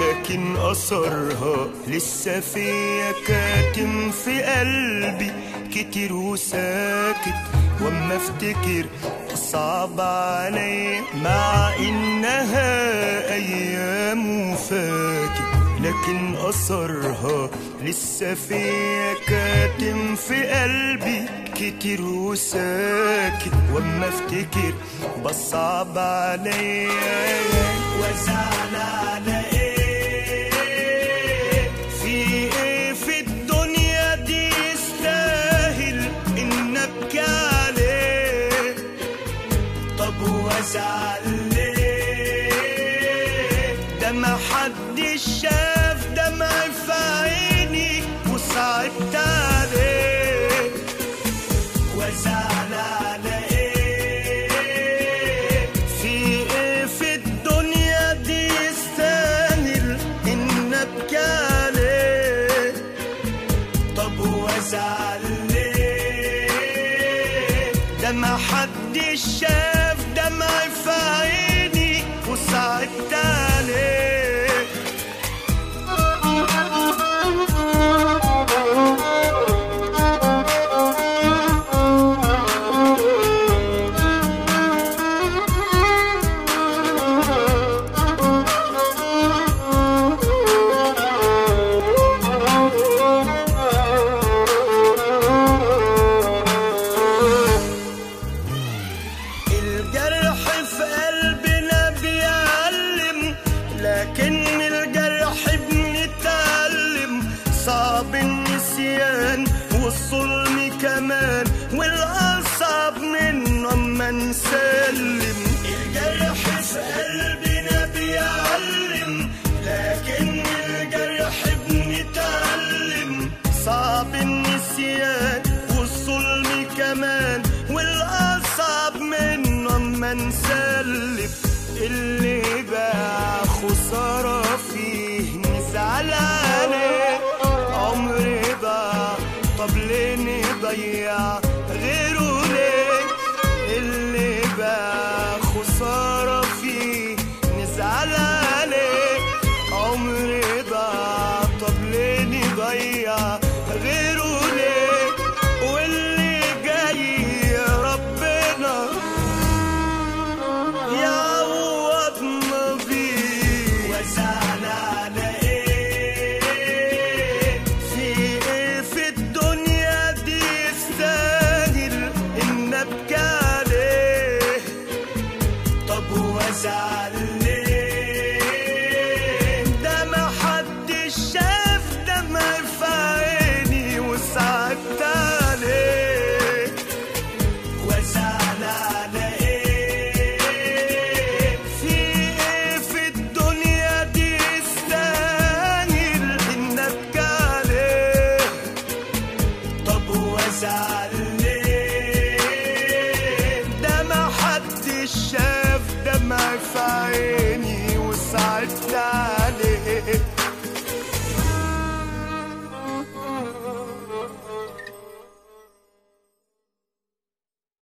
لكن أثرها لسه فيا كاتم في قلبي. كتير وساكت وأما أفتكر صعب علي مع إنها أيام وفاتت. لكن اثرها لسه فيا كاتم في قلبي. كتير وساكت واما افتكر بصعب عليا وزعل على إيه في إيه في الدنيا دي يستاهل ان أبكي طب وازعل ليه ده ما حدش كمان والأصعب منه أما نسلم. الجرح في قلبنا بيعلم لكن الجرح بنتعلم صعب النسيان والظلم كمان والأصعب منه أما نسلف اللي بقى خسارة فيه نزعل दिया